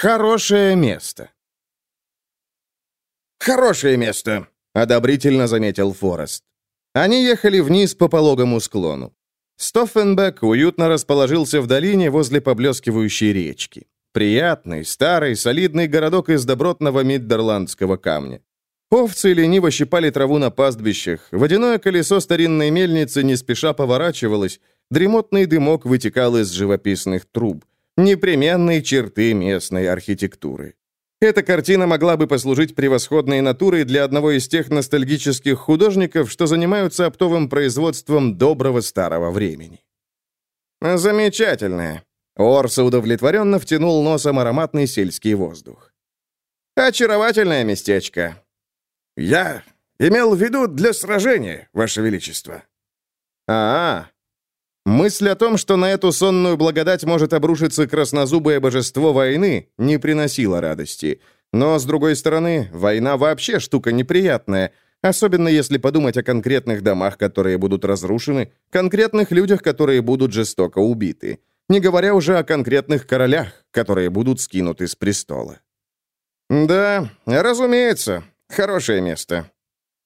Хорошее место. «Хорошее место», — одобрительно заметил Форест. Они ехали вниз по пологому склону. Стоффенбек уютно расположился в долине возле поблескивающей речки. Приятный, старый, солидный городок из добротного миддерландского камня. Овцы лениво щипали траву на пастбищах, водяное колесо старинной мельницы не спеша поворачивалось, дремотный дымок вытекал из живописных труб. Непременные черты местной архитектуры. Эта картина могла бы послужить превосходной натурой для одного из тех ностальгических художников, что занимаются оптовым производством доброго старого времени. «Замечательная». Орса удовлетворенно втянул носом ароматный сельский воздух. «Очаровательное местечко». «Я имел в виду для сражения, Ваше Величество». «А, -а. Мысль о том, что на эту сонную благодать может обрушиться краснозубое божество войны, не приносила радости. Но, с другой стороны, война вообще штука неприятная, особенно если подумать о конкретных домах, которые будут разрушены, конкретных людях, которые будут жестоко убиты, не говоря уже о конкретных королях, которые будут скинуты с престола. «Да, разумеется, хорошее место»,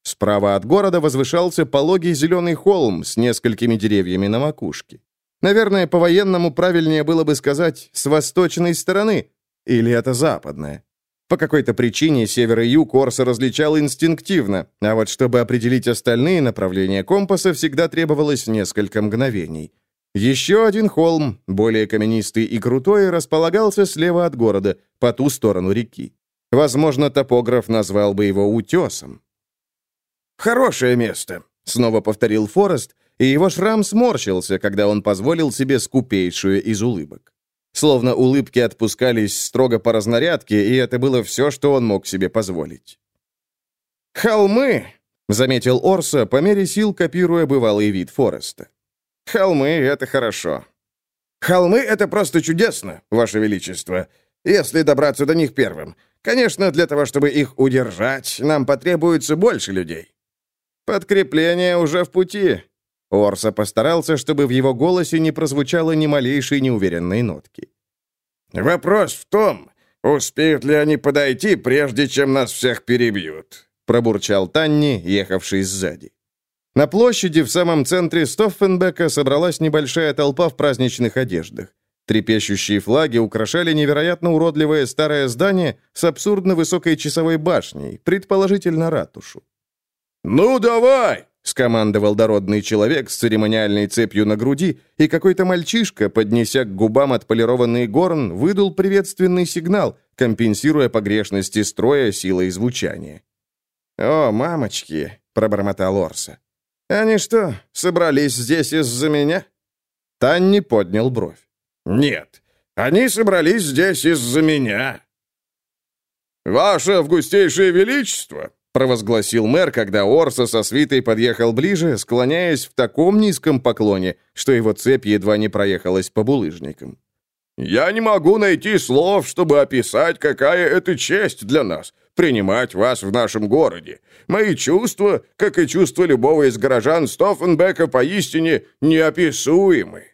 Справа от города возвышался пологий зеленый холм с несколькими деревьями на макушке. Наверное, по-военному правильнее было бы сказать «с восточной стороны» или это западная. По какой-то причине север и юг Орса различал инстинктивно, а вот чтобы определить остальные направления компаса, всегда требовалось несколько мгновений. Еще один холм, более каменистый и крутой, располагался слева от города, по ту сторону реки. Возможно, топограф назвал бы его утесом. «Хорошее место», — снова повторил Форест, и его шрам сморщился, когда он позволил себе скупейшую из улыбок. Словно улыбки отпускались строго по разнарядке, и это было все, что он мог себе позволить. «Холмы», — заметил Орса, по мере сил копируя бывалый вид Фореста. «Холмы — это хорошо». «Холмы — это просто чудесно, Ваше Величество, если добраться до них первым. Конечно, для того, чтобы их удержать, нам потребуется больше людей». «Подкрепление уже в пути». Орса постарался, чтобы в его голосе не прозвучало ни малейшей неуверенной нотки. «Вопрос в том, успеют ли они подойти, прежде чем нас всех перебьют», пробурчал Танни, ехавший сзади. На площади в самом центре Стоффенбека собралась небольшая толпа в праздничных одеждах. Трепещущие флаги украшали невероятно уродливое старое здание с абсурдно высокой часовой башней, предположительно ратушу. «Ну, давай!» — скомандовал дородный человек с церемониальной цепью на груди, и какой-то мальчишка, поднеся к губам отполированный горн, выдал приветственный сигнал, компенсируя погрешности строя силой звучания. «О, мамочки!» — пробормотал Орса. «Они что, собрались здесь из-за меня?» Танни поднял бровь. «Нет, они собрались здесь из-за меня». «Ваше августейшее величество!» Провозгласил мэр, когда Орса со свитой подъехал ближе, склоняясь в таком низком поклоне, что его цепь едва не проехалась по булыжникам. «Я не могу найти слов, чтобы описать, какая это честь для нас — принимать вас в нашем городе. Мои чувства, как и чувства любого из горожан Стоффенбека, поистине неописуемы».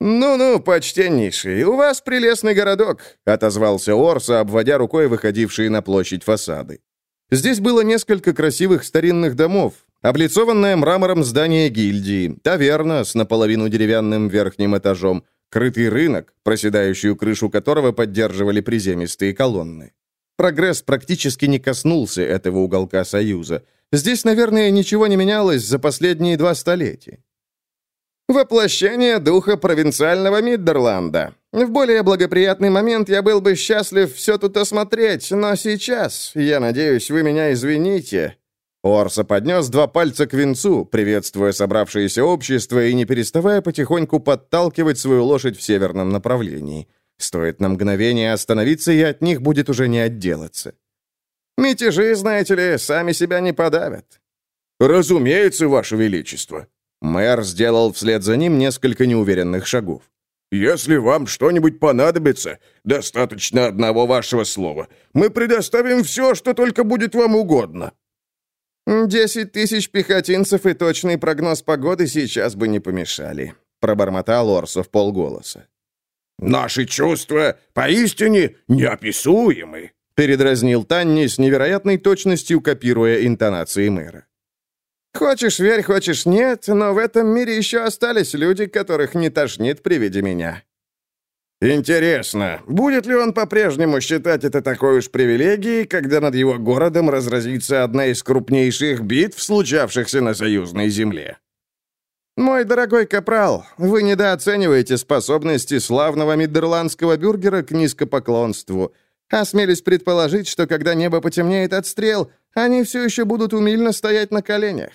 «Ну-ну, почтеннейший, у вас прелестный городок», — отозвался Орса, обводя рукой выходившие на площадь фасады. Здесь было несколько красивых старинных домов, облицованное мрамором здание гильдии, таверна с наполовину деревянным верхним этажом, крытый рынок, проседающую крышу которого поддерживали приземистые колонны. Прогресс практически не коснулся этого уголка Союза. Здесь, наверное, ничего не менялось за последние два столетия. Воплощение духа провинциального Миддерланда. В более благоприятный момент я был бы счастлив все тут осмотреть, но сейчас, я надеюсь, вы меня извините». Орса поднес два пальца к венцу, приветствуя собравшееся общество и не переставая потихоньку подталкивать свою лошадь в северном направлении. Стоит на мгновение остановиться, и от них будет уже не отделаться. Мятежи, знаете ли, сами себя не подавят. «Разумеется, Ваше Величество», Мэр сделал вслед за ним несколько неуверенных шагов. «Если вам что-нибудь понадобится, достаточно одного вашего слова. Мы предоставим все, что только будет вам угодно». «Десять тысяч пехотинцев и точный прогноз погоды сейчас бы не помешали», пробормотал Орсо в полголоса. Наши чувства поистине неописуемы», — передразнил Танни с невероятной точностью, копируя интонации мэра. «Хочешь верь, хочешь нет, но в этом мире еще остались люди, которых не тошнит при виде меня». «Интересно, будет ли он по-прежнему считать это такой уж привилегией, когда над его городом разразится одна из крупнейших битв, случавшихся на союзной земле?» «Мой дорогой капрал, вы недооцениваете способности славного мидерландского бюргера к низкопоклонству. Осмелюсь предположить, что когда небо потемнеет от стрел, они все еще будут умильно стоять на коленях».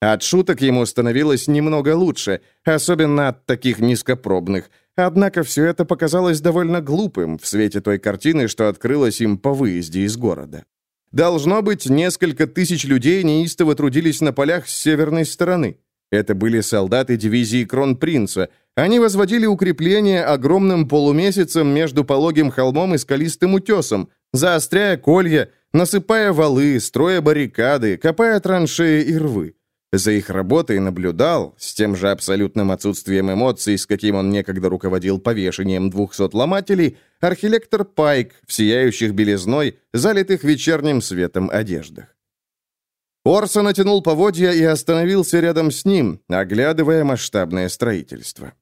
От шуток ему становилось немного лучше, особенно от таких низкопробных. Однако все это показалось довольно глупым в свете той картины, что открылась им по выезде из города. Должно быть, несколько тысяч людей неистово трудились на полях с северной стороны. Это были солдаты дивизии Кронпринца. Они возводили укрепления огромным полумесяцем между пологим холмом и скалистым утесом, заостряя колья, насыпая валы, строя баррикады, копая траншеи и рвы. За их работой наблюдал, с тем же абсолютным отсутствием эмоций, с каким он некогда руководил повешением двухсот ломателей, архилектор Пайк в сияющих белизной, залитых вечерним светом одеждах. Орса натянул поводья и остановился рядом с ним, оглядывая масштабное строительство.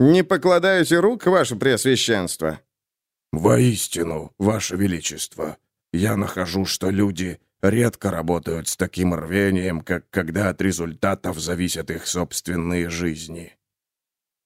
«Не покладаете рук, ваше преосвященство?» «Воистину, ваше величество, я нахожу, что люди редко работают с таким рвением, как когда от результатов зависят их собственные жизни».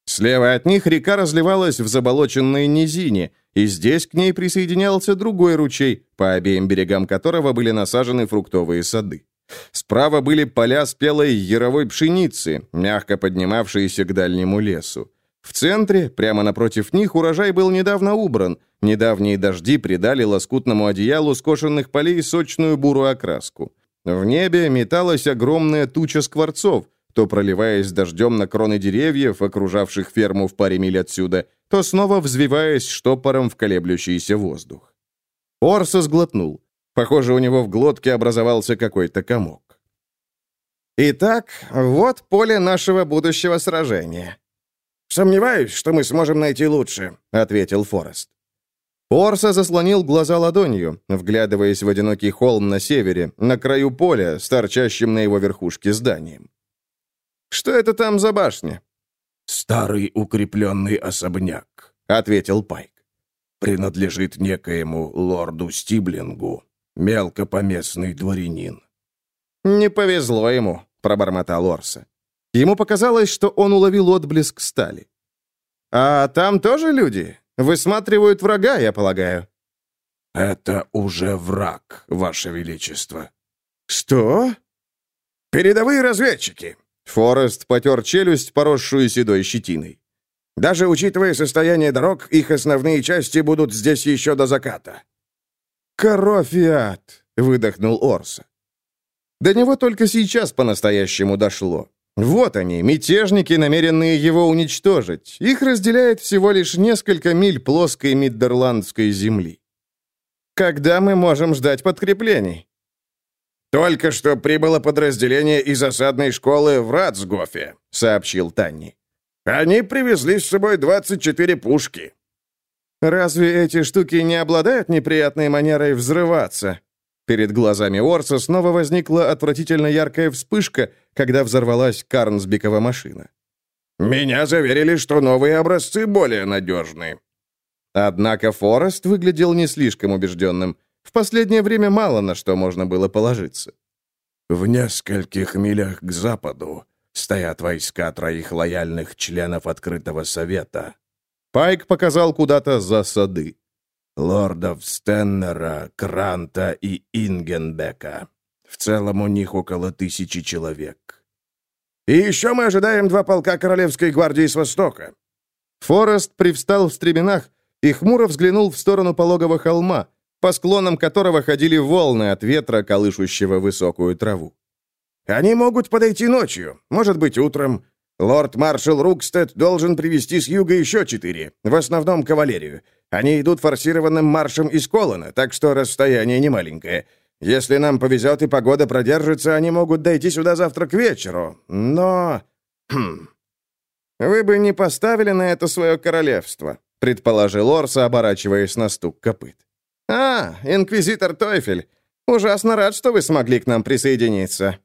Слева от них река разливалась в заболоченной низине, и здесь к ней присоединялся другой ручей, по обеим берегам которого были насажены фруктовые сады. Справа были поля спелой яровой пшеницы, мягко поднимавшиеся к дальнему лесу. В центре, прямо напротив них, урожай был недавно убран. Недавние дожди придали лоскутному одеялу скошенных полей сочную бурую окраску. В небе металась огромная туча скворцов, то проливаясь дождем на кроны деревьев, окружавших ферму в паре миль отсюда, то снова взвиваясь штопором в колеблющийся воздух. Орса сглотнул. Похоже, у него в глотке образовался какой-то комок. «Итак, вот поле нашего будущего сражения». «Сомневаюсь, что мы сможем найти лучше», — ответил Форест. Орса заслонил глаза ладонью, вглядываясь в одинокий холм на севере, на краю поля, с торчащим на его верхушке зданием. «Что это там за башня?» «Старый укрепленный особняк», — ответил Пайк. «Принадлежит некоему лорду Стиблингу, мелкопоместный дворянин». «Не повезло ему», — пробормотал Орса. Ему показалось, что он уловил отблеск стали. «А там тоже люди? Высматривают врага, я полагаю». «Это уже враг, Ваше Величество». «Что?» «Передовые разведчики». Форест потер челюсть, поросшую седой щетиной. «Даже учитывая состояние дорог, их основные части будут здесь еще до заката». «Коровь и ад!» — выдохнул Орса. До него только сейчас по-настоящему дошло. Вот они, мятежники, намеренные его уничтожить. Их разделяет всего лишь несколько миль плоской миддерландской земли. Когда мы можем ждать подкреплений? «Только что прибыло подразделение из осадной школы в Ратсгофе», — сообщил Танни. «Они привезли с собой 24 пушки». «Разве эти штуки не обладают неприятной манерой взрываться?» Перед глазами Орса снова возникла отвратительно яркая вспышка, когда взорвалась Карнсбекова машина. «Меня заверили, что новые образцы более надежны». Однако Форест выглядел не слишком убежденным. В последнее время мало на что можно было положиться. «В нескольких милях к западу стоят войска троих лояльных членов Открытого Совета». Пайк показал куда-то за сады лордов Стеннера, Кранта и Ингенбека. В целом у них около тысячи человек. И еще мы ожидаем два полка Королевской гвардии с востока». Форест привстал в стременах и хмуро взглянул в сторону пологого холма, по склонам которого ходили волны от ветра, колышущего высокую траву. «Они могут подойти ночью, может быть, утром. Лорд-маршал Рукстед должен привести с юга еще четыре, в основном кавалерию. Они идут форсированным маршем из Колона, так что расстояние немаленькое. Если нам повезет и погода продержится, они могут дойти сюда завтра к вечеру. Но... Хм. вы бы не поставили на это свое королевство», предположил Орса, оборачиваясь на стук копыт. «А, инквизитор Тойфель, ужасно рад, что вы смогли к нам присоединиться».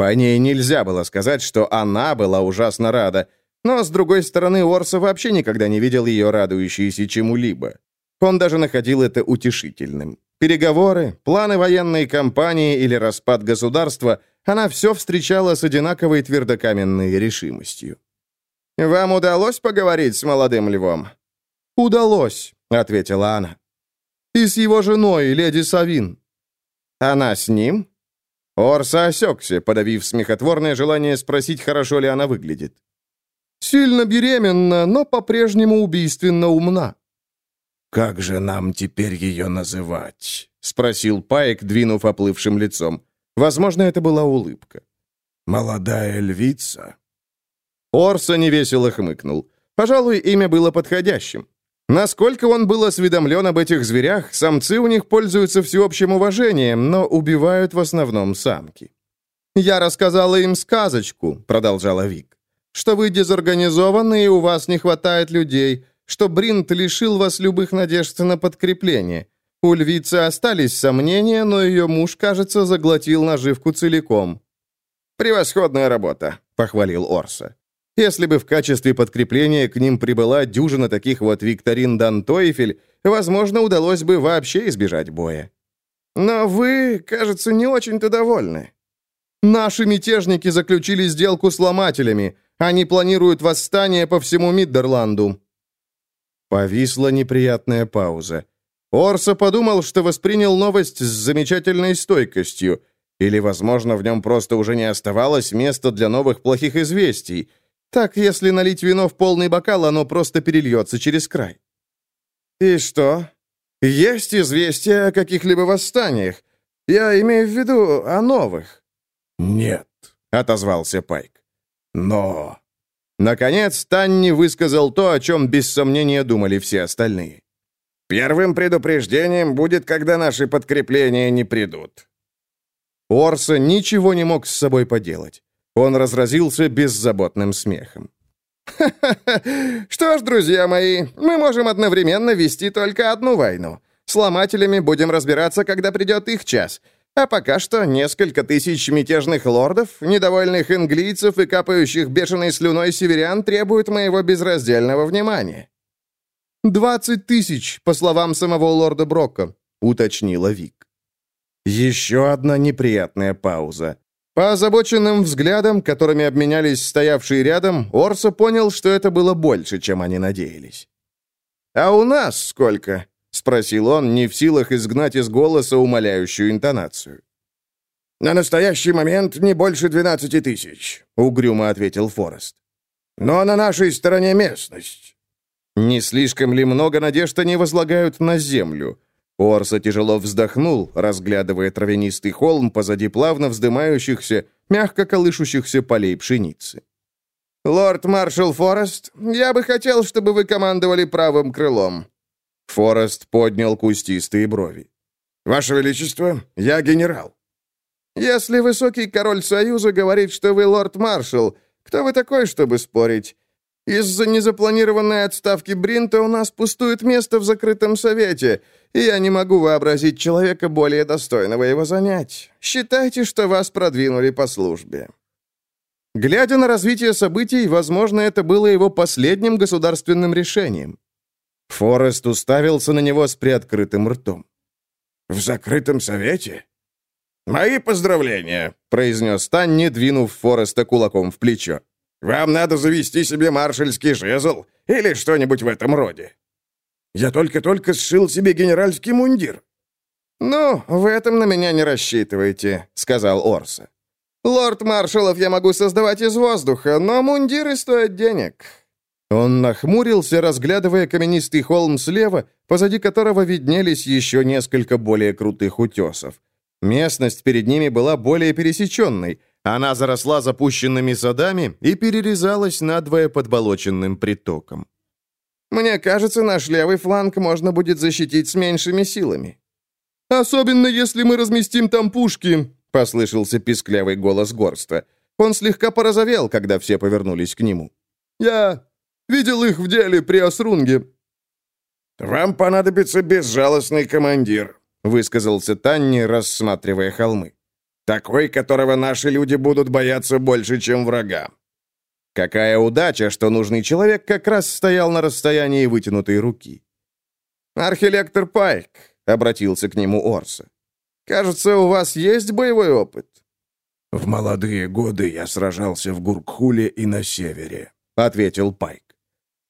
По ней нельзя было сказать, что она была ужасно рада, но, с другой стороны, Орса вообще никогда не видел ее радующейся чему-либо. Он даже находил это утешительным. Переговоры, планы военной кампании или распад государства, она все встречала с одинаковой твердокаменной решимостью. «Вам удалось поговорить с молодым львом?» «Удалось», — ответила она. «И с его женой, леди Савин». «Она с ним?» Орса осекся, подавив смехотворное желание спросить, хорошо ли она выглядит. «Сильно беременна, но по-прежнему убийственно умна». «Как же нам теперь ее называть?» — спросил Пайк, двинув оплывшим лицом. Возможно, это была улыбка. «Молодая львица?» Орса невесело хмыкнул. Пожалуй, имя было подходящим. Насколько он был осведомлен об этих зверях, самцы у них пользуются всеобщим уважением, но убивают в основном самки. «Я рассказала им сказочку», — продолжала Вик, «что вы дезорганизованы и у вас не хватает людей, что Бринт лишил вас любых надежд на подкрепление. У львицы остались сомнения, но ее муж, кажется, заглотил наживку целиком». «Превосходная работа», — похвалил Орса. Если бы в качестве подкрепления к ним прибыла дюжина таких вот Викторин Дантойфель, возможно, удалось бы вообще избежать боя. Но вы, кажется, не очень-то довольны. Наши мятежники заключили сделку с ломателями. Они планируют восстание по всему Миддерланду. Повисла неприятная пауза. Орса подумал, что воспринял новость с замечательной стойкостью, или, возможно, в нем просто уже не оставалось места для новых плохих известий, так, если налить вино в полный бокал, оно просто перельется через край. И что? Есть известия о каких-либо восстаниях? Я имею в виду о новых. Нет, отозвался Пайк. Но... Наконец, Танни высказал то, о чем без сомнения думали все остальные. «Первым предупреждением будет, когда наши подкрепления не придут». Орса ничего не мог с собой поделать. Он разразился беззаботным смехом. «Ха-ха-ха! Что ж, друзья мои, мы можем одновременно вести только одну войну. С ломателями будем разбираться, когда придет их час. А пока что несколько тысяч мятежных лордов, недовольных английцев и капающих бешеной слюной северян требуют моего безраздельного внимания». «Двадцать тысяч, по словам самого лорда Брокка», — уточнила Вик. Еще одна неприятная пауза. По озабоченным взглядам, которыми обменялись стоявшие рядом, Орса понял, что это было больше, чем они надеялись. «А у нас сколько?» — спросил он, не в силах изгнать из голоса умоляющую интонацию. «На настоящий момент не больше двенадцати тысяч», — угрюмо ответил Форест. «Но на нашей стороне местность». «Не слишком ли много надежд они возлагают на землю?» Орса тяжело вздохнул, разглядывая травянистый холм позади плавно вздымающихся, мягко колышущихся полей пшеницы. «Лорд-маршал Форест, я бы хотел, чтобы вы командовали правым крылом». Форест поднял кустистые брови. «Ваше Величество, я генерал». «Если высокий король Союза говорит, что вы лорд-маршал, кто вы такой, чтобы спорить? Из-за незапланированной отставки Бринта у нас пустует место в закрытом совете, и я не могу вообразить человека более достойного его занять. Считайте, что вас продвинули по службе». Глядя на развитие событий, возможно, это было его последним государственным решением. Форест уставился на него с приоткрытым ртом. «В закрытом совете?» «Мои поздравления», — произнес Танни, двинув Фореста кулаком в плечо. «Вам надо завести себе маршальский жезл или что-нибудь в этом роде». Я только-только сшил себе генеральский мундир». «Ну, в этом на меня не рассчитывайте», — сказал Орса. «Лорд-маршалов я могу создавать из воздуха, но мундиры стоят денег». Он нахмурился, разглядывая каменистый холм слева, позади которого виднелись еще несколько более крутых утесов. Местность перед ними была более пересеченной. Она заросла запущенными садами и перерезалась надвое подболоченным притоком. Мне кажется, наш левый фланг можно будет защитить с меньшими силами». «Особенно, если мы разместим там пушки», — послышался писклявый голос горста. Он слегка порозовел, когда все повернулись к нему. Я видел их в деле при Осрунге». «Вам понадобится безжалостный командир», — высказался Танни, рассматривая холмы. «Такой, которого наши люди будут бояться больше, чем врага». Какая удача, что нужный человек как раз стоял на расстоянии вытянутой руки. «Архилектор Пайк», — обратился к нему Орса. «Кажется, у вас есть боевой опыт?» «В молодые годы я сражался в Гуркхуле и на севере», — ответил Пайк.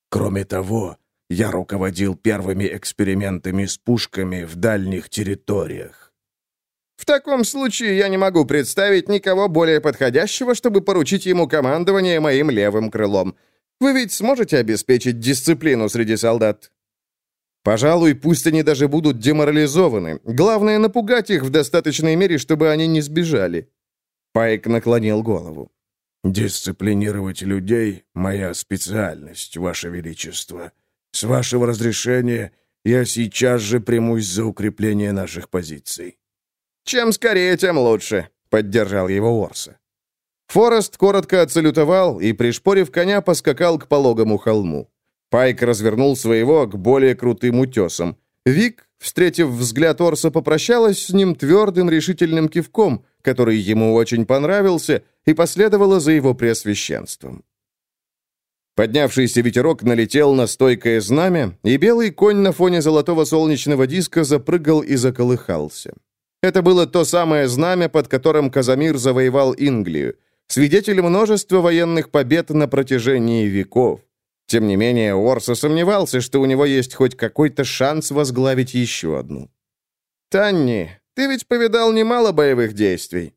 «Кроме того, я руководил первыми экспериментами с пушками в дальних территориях. В таком случае я не могу представить никого более подходящего, чтобы поручить ему командование моим левым крылом. Вы ведь сможете обеспечить дисциплину среди солдат? Пожалуй, пусть они даже будут деморализованы. Главное, напугать их в достаточной мере, чтобы они не сбежали. Пайк наклонил голову. «Дисциплинировать людей — моя специальность, Ваше Величество. С вашего разрешения я сейчас же примусь за укрепление наших позиций». «Чем скорее, тем лучше», — поддержал его Орса. Форест коротко отсалютовал и, пришпорив коня, поскакал к пологому холму. Пайк развернул своего к более крутым утесам. Вик, встретив взгляд Орса, попрощалась с ним твердым решительным кивком, который ему очень понравился, и последовала за его преосвященством. Поднявшийся ветерок налетел на стойкое знамя, и белый конь на фоне золотого солнечного диска запрыгал и заколыхался. Это было то самое знамя, под которым Казамир завоевал Инглию, свидетель множества военных побед на протяжении веков. Тем не менее, Орса сомневался, что у него есть хоть какой-то шанс возглавить еще одну. «Танни, ты ведь повидал немало боевых действий».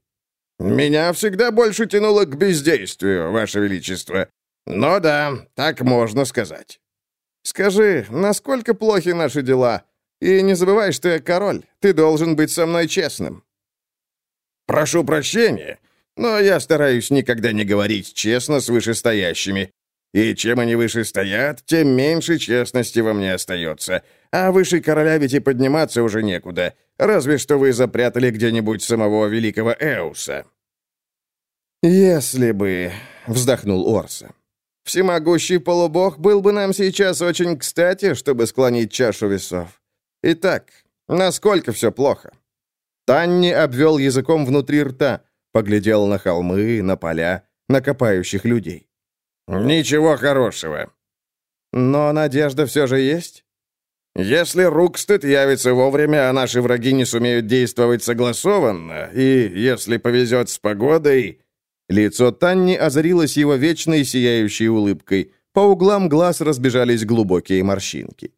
«Меня всегда больше тянуло к бездействию, Ваше Величество. «Ну да, так можно сказать». «Скажи, насколько плохи наши дела? И не забывай, что я король. Ты должен быть со мной честным». «Прошу прощения, но я стараюсь никогда не говорить честно с вышестоящими. И чем они выше стоят, тем меньше честности во мне остается. А выше короля ведь и подниматься уже некуда. Разве что вы запрятали где-нибудь самого великого Эуса». «Если бы...» — вздохнул Орса. Всемогущий полубог был бы нам сейчас очень кстати, чтобы склонить чашу весов. Итак, насколько все плохо?» Танни обвел языком внутри рта, поглядел на холмы, на поля, на копающих людей. «Ничего хорошего». «Но надежда все же есть?» «Если Рукстед явится вовремя, а наши враги не сумеют действовать согласованно, и, если повезет с погодой, Лицо Танни озарилось его вечной сияющей улыбкой. По углам глаз разбежались глубокие морщинки.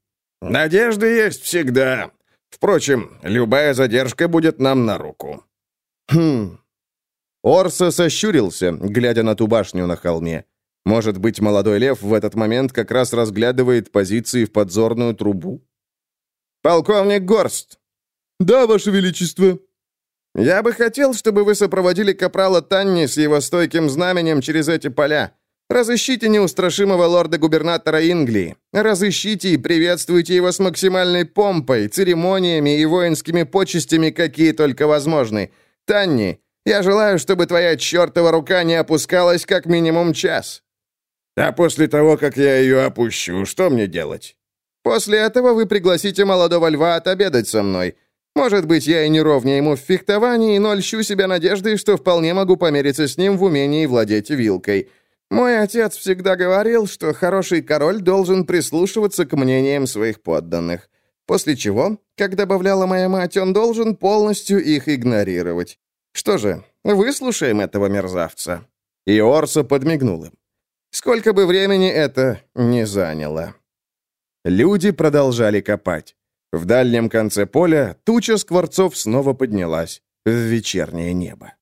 «Надежда есть всегда. Впрочем, любая задержка будет нам на руку». «Хм...» Орса сощурился, глядя на ту башню на холме. Может быть, молодой лев в этот момент как раз разглядывает позиции в подзорную трубу? «Полковник Горст!» «Да, Ваше Величество!» «Я бы хотел, чтобы вы сопроводили капрала Танни с его стойким знаменем через эти поля. Разыщите неустрашимого лорда-губернатора Инглии. Разыщите и приветствуйте его с максимальной помпой, церемониями и воинскими почестями, какие только возможны. Танни, я желаю, чтобы твоя чертова рука не опускалась как минимум час». «А после того, как я ее опущу, что мне делать?» «После этого вы пригласите молодого льва отобедать со мной». Может быть, я и не ровнее ему в фехтовании, но льщу себя надеждой, что вполне могу помериться с ним в умении владеть вилкой. Мой отец всегда говорил, что хороший король должен прислушиваться к мнениям своих подданных. После чего, как добавляла моя мать, он должен полностью их игнорировать. Что же, выслушаем этого мерзавца». И Орса подмигнул им. Сколько бы времени это не заняло. Люди продолжали копать. В дальнем конце поля туча скворцов снова поднялась в вечернее небо.